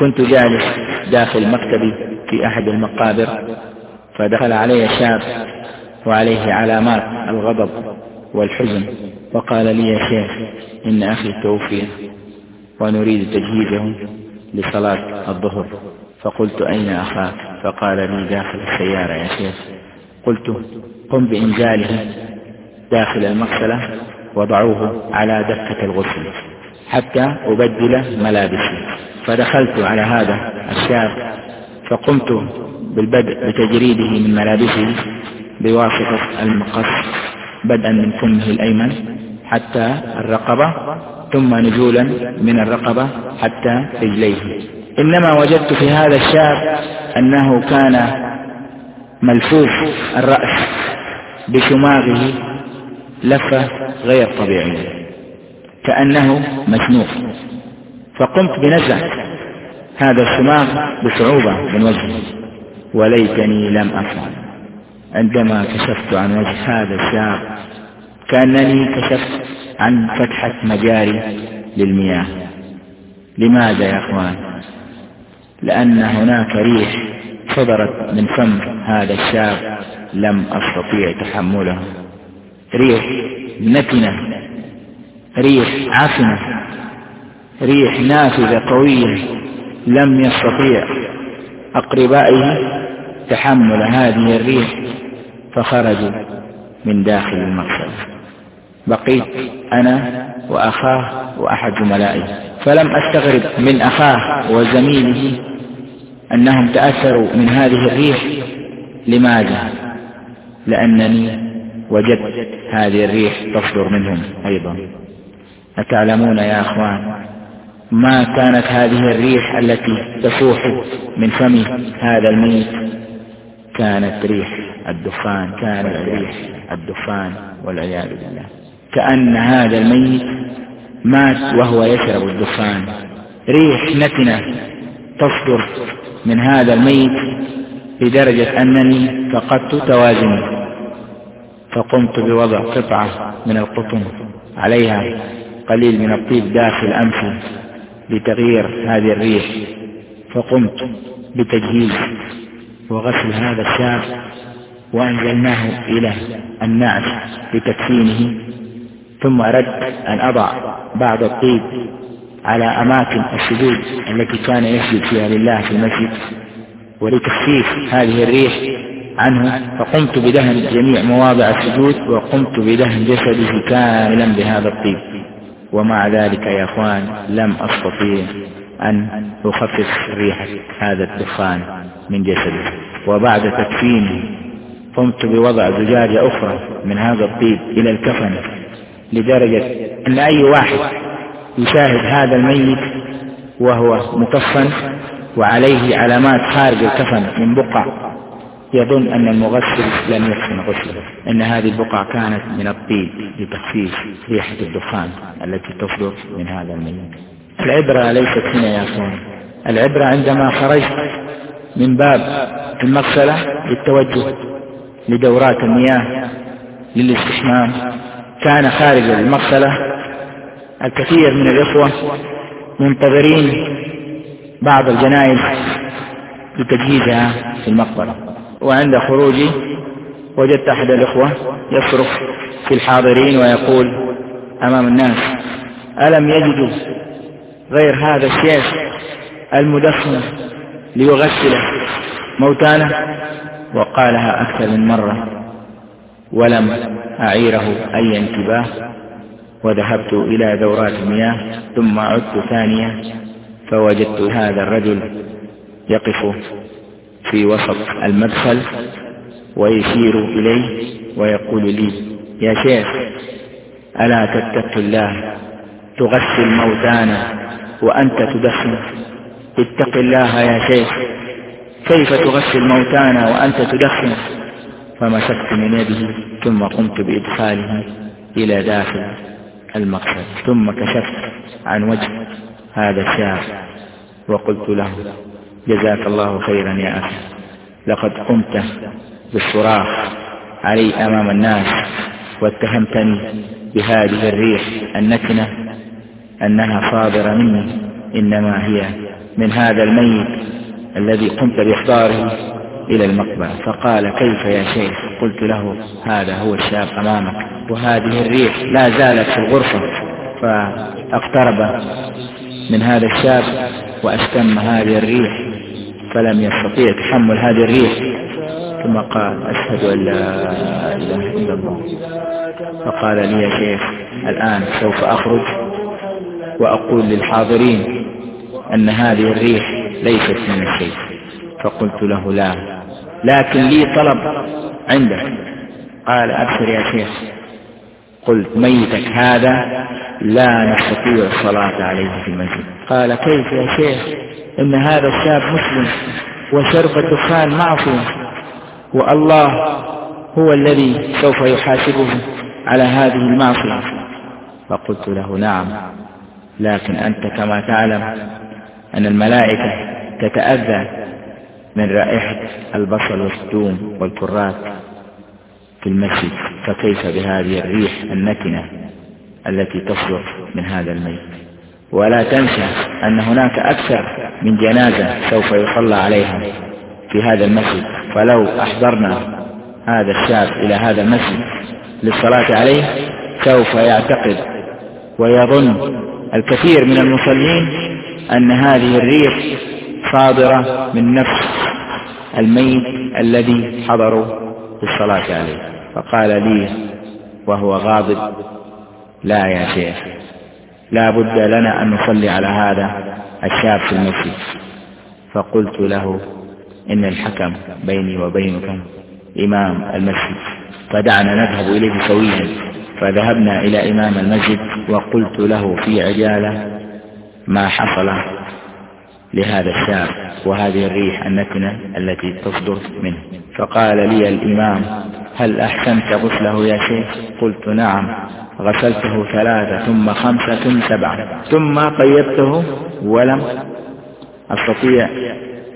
كنت جالس داخل مكتبي في أحد المقابر فدخل علي شاب وعليه علامات الغضب والحزن وقال لي يا شيخ إن أخي توفي ونريد تجهيزه لصلاة الظهر. فقلت أين أخاك؟ فقال لي داخل السيارة يا شيخ. قلت قم بإنزاله داخل المغسلة وضعوه على دكة الغسل حتى أبدل ملابسي. فدخلت على هذا الشاب فقمت بالبدء بتجريده من ملابسه بواسطة المقص بدءا من فمه الأيمن حتى الرقبة ثم نزولا من الرقبة حتى رجليه. إنما وجدت في هذا الشاب أنه كان ملفوف الرأس بشماغه لفة غير طبيعية كأنه مشنوق فقمت بنزع هذا الشماغ بصعوبة من وجهه وليتني لم أفعل. عندما كشفت عن وجه هذا الشاب كأنني كشفت عن فتحة مجاري للمياه. لماذا يا أخوان؟ لأن هناك ريح صدرت من فم هذا الشاب لم أستطيع تحمله. ريح نتنة. ريح عفنة ريح نافذة قوية لم يستطيع أقربائه تحمل هذه الريح فخرجوا من داخل المقصد. بقيت أنا وأخاه وأحد زملائه. فلم أستغرب من أخاه وزميله أنهم تأثروا من هذه الريح. لماذا؟ لأنني وجدت هذه الريح تصدر منهم أيضا. أتعلمون يا أخوان ما كانت هذه الريح التي تصوح من فم هذا الميت. كانت ريح الدخان كانت ريح الدخان والعياذ بالله. كأن هذا الميت مات وهو يشرب الدخان. ريح نتنة تصدر من هذا الميت لدرجة أنني فقدت توازني. فقمت بوضع قطعة من القطن عليها قليل من الطيب داخل أنفي. لتغيير هذه الريح. فقمت بتجهيز وغسل هذا الشاب وأنزلناه إلى النعش لتكفينه ثم أردت أن أضع بعض الطيب على أماكن السجود التي كان يسجد فيها لله في المسجد ولتخفيف هذه الريح عنه. فقمت بدهن جميع مواضع السجود وقمت بدهن جسده كاملا بهذا الطيب. ومع ذلك يا إخوان لم أستطيع أن أخفف ريحه هذا الدخان من جسده وبعد تكفينه قمت بوضع زجاجة أخرى من هذا الطيب إلى الكفن لدرجة أن أي واحد يشاهد هذا الميت وهو مكفن وعليه علامات خارج الكفن من بقع يظن أن المغسل لم يحسن غسله أن هذه البقع كانت من الطيب لتخفيف ريحة الدخان التي تصدر من هذا الميت العبرة ليست هنا يا أخوان. العبرة عندما خرجت من باب المغسلة للتوجه لدورات المياه للاستحمام كان خارج المغسلة الكثير من الإخوة منتظرين بعض الجنائز لتجهيزها في المقبرة. وعند خروجي وجدت أحد الإخوة يصرخ في الحاضرين ويقول أمام الناس ألم يجدوا غير هذا الشيخ المدخن ليغسل موتانا؟ وقالها أكثر من مرة ولم أعيره أي انتباه وذهبت إلى دورات المياه ثم عدت ثانية فوجدت هذا الرجل يقف في وسط المدخل ويشير إلي ويقول لي يا شيخ ألا تتق الله تغسل موتانا وأنت تدخن اتق الله يا شيخ كيف تغسل موتانا وأنت تدخن فمسكت من يده ثم قمت بإدخاله إلى داخل المقصد ثم كشفت عن وجه هذا الشاب وقلت له جزاك الله خيرا يا أخي. لقد قمت بالصراخ علي أمام الناس واتهمتني بهذه الريح النتنة أنها صادرة مني إنما هي من هذا الميت الذي قمت بإحضاره إلى المقبرة. فقال كيف يا شيخ؟ قلت له هذا هو الشاب أمامك وهذه الريح لا زالت في الغرفة. فاقترب من هذا الشاب وأشتم هذه الريح فلم يستطيع تحمل هذه الريح ثم قال أشهد أن لا إله إلا الله. فقال لي يا شيخ الآن سوف أخرج وأقول للحاضرين أن هذه الريح ليست من الشيء. فقلت له لا لكن لي طلب عندك قال أبشر يا شيخ. قلت ميتك هذا لا نستطيع الصلاة عليه في المسجد. قال كيف يا شيخ؟ إن هذا الشاب مسلم وشرب الدخان معصية والله هو الذي سوف يحاسبه على هذه المعصية. فقلت له نعم لكن أنت كما تعلم أن الملائكة تتأذى من رائحة البصل والثوم والكرات في المسجد. فكيف بهذه الريح النتنة التي تصدر من هذا الميت؟ ولا تنسى أن هناك أكثر من جنازة سوف يصلى عليها في هذا المسجد. فلو أحضرنا هذا الشاب إلى هذا المسجد للصلاة عليه سوف يعتقد ويظن الكثير من المصلين أن هذه الريح صادرة من نفس الميت الذي حضروا للصلاة عليه. فقال لي وهو غاضب لا يا شيخ لا بد لنا أن نصلي على هذا الشاب في المسجد. فقلت له إن الحكم بيني وبينك إمام المسجد. فدعنا نذهب إليه سويا فذهبنا إلى إمام المسجد وقلت له في عجالة ما حصل لهذا الشاب وهذه الريح النتنة التي تصدر منه. فقال لي الإمام هل أحسنت غسله يا شيخ؟ قلت نعم. غسلته ثلاثة ثم خمسة ثم سبعة. ثم طيبته ولم أستطيع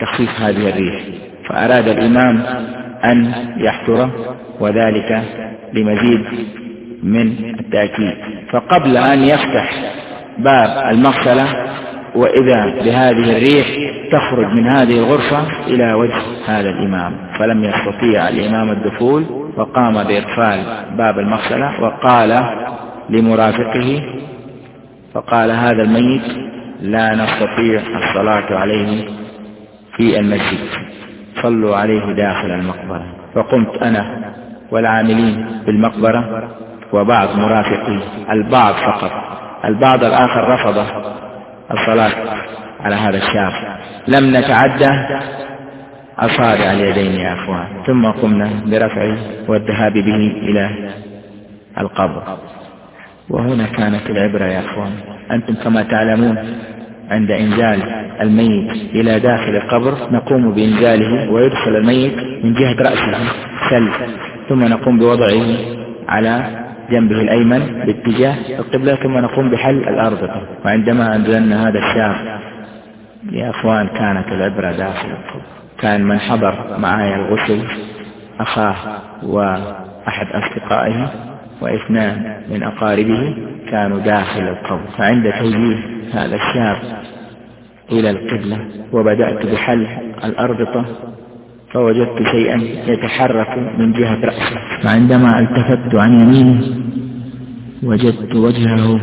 تخفيف هذه الريح. فأراد الإمام أن يحضره وذلك لمزيد من التأكيد. فقبل أن يفتح باب المغسلة وإذا بهذه الريح تخرج من هذه الغرفة إلى وجه هذا الإمام. فلم يستطيع الإمام الدخول وقام بإقفال باب المغسلة وقال لمرافقه فقال هذا الميت لا نستطيع الصلاة عليه في المسجد صلوا عليه داخل المقبرة. فقمت أنا والعاملين بالمقبرة وبعض مرافقي البعض فقط البعض الآخر رفض الصلاة على هذا الشاب. لم نتعدى أصابع اليدين يا أخوان ثم قمنا برفعه والذهاب به إلى القبر. وهنا كانت العبرة يا أخوان أنتم كما تعلمون عند إنزال الميت إلى داخل القبر نقوم بإنزاله ويدخل الميت من جهة رأسه سل. ثم نقوم بوضعه على جنبه الأيمن باتجاه القبلة ثم نقوم بحل الأرض. وعندما أنزلنا هذا الشاب يا أخوان كانت العبرة داخل القبر. كان من حضر معايا الغسل أخاه وأحد أصدقائه وإثنان من أقاربه كانوا داخل القبر. فعند توجيه هذا الشاب إلى القبلة وبدأت بحل الأربطة فوجدت شيئا يتحرك من جهة رأسه. فعندما التفت عن يمينه وجدت وجهه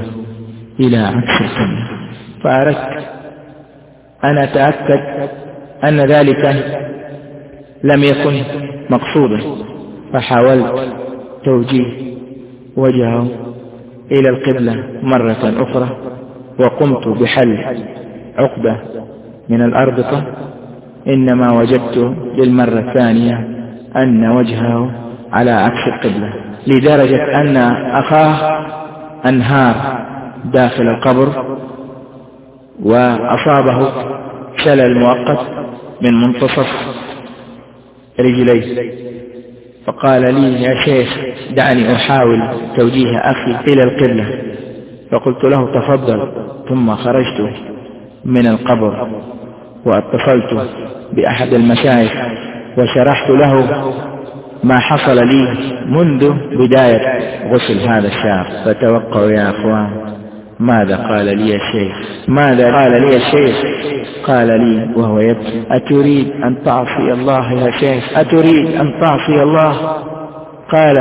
إلى عكس القبلة. فأردت أن أتأكد أن ذلك لم يكن مقصودا فحاولت توجيه وجهه إلى القبلة مرة أخرى وقمت بحل عقدة من الأربطة إنما وجدت للمرة الثانية أن وجهه على عكس القبلة لدرجة أن أخاه أنهار داخل القبر وأصابه شلل مؤقت من منتصف رجليه. فقال لي يا شيخ دعني أحاول توجيه أخي إلى القبلة. فقلت له تفضل. ثم خرجت من القبر واتصلت بأحد المشايخ وشرحت له ما حصل لي منذ بداية غسل هذا الشاب فتوقعوا يا أخوان. ماذا قال لي الشيخ ماذا قال لي الشيخ قال لي وهو يبكي. أتريد أن تعصي الله يا شيخ؟ أتريد أن تعصي الله؟ قال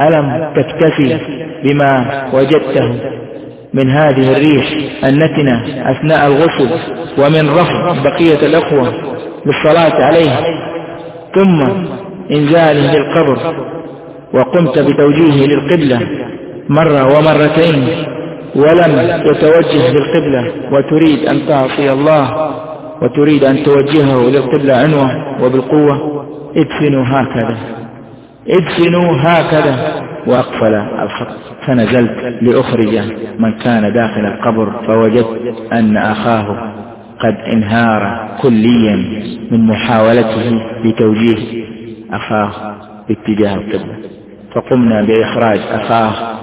ألم تكتفي بما وجدته من هذه الريح النتنة أثناء الغسل ومن رفض بقية الأخوة للصلاة عليه؟ ثم إنزاله للقبر وقمت بتوجيهه للقبلة مرة ومرتين. ولم يتوجه للقبلة وتريد أن تعصي الله وتريد أن توجهه للقبلة عنوة وبالقوة ادفنوا هكذا ادفنوا هكذا وأقفل الخط. فنزلت لأخرج من كان داخل القبر فوجدت أن أخاه قد انهار كليا من محاولته لتوجيه أخاه باتجاه القبلة. فقمنا بإخراج أخاه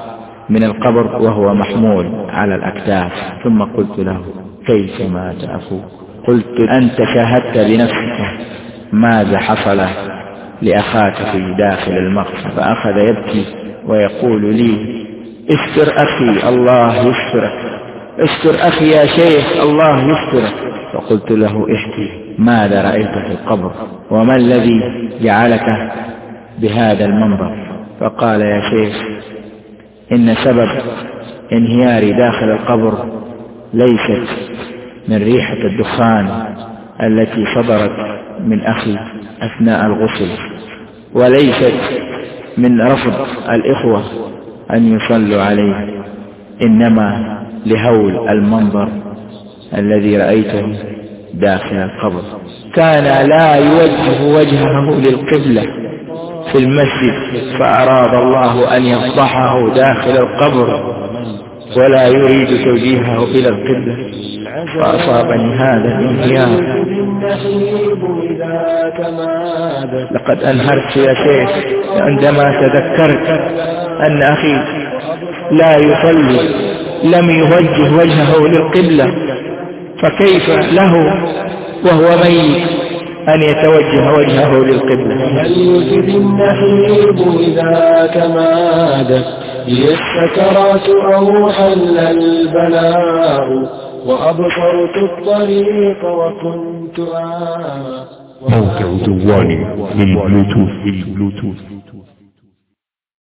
من القبر وهو محمول على الأكتاف. ثم قلت له كيف مات أخوك قلت أنت شاهدت بنفسك ماذا حصل لأخاك في داخل المقصد؟ فأخذ يبكي ويقول لي استر أخي الله يسترك استر أخي يا شيخ الله يسترك فقلت له احكي ماذا رأيت في القبر؟ وما الذي جعلك بهذا المنظر فقال يا شيخ إن سبب انهياري داخل القبر ليست من ريحة الدخان التي صدرت من أخي أثناء الغسل وليست من رفض الإخوة أن يصلوا عليه إنما لهول المنظر الذي رأيته داخل القبر. كان لا يوجه وجهه للقبلة. في المسجد فأراد الله أن يفضحه داخل القبر ولا يريد توجيهه إلى القبلة فأصابني هذا الانهيار. لقد أنهرت يا شيخ عندما تذكرت أن أخي لا يصلي لم يوجه وجهه للقبلة فكيف له وهو ميت؟ أن يتوجه وجهه للقبلة. هل يجد النحيب إذا كمادت هي السكرات أو حل البلاء وأبصرت الطريق وكنت آمى موقع دواني للبلوتوث.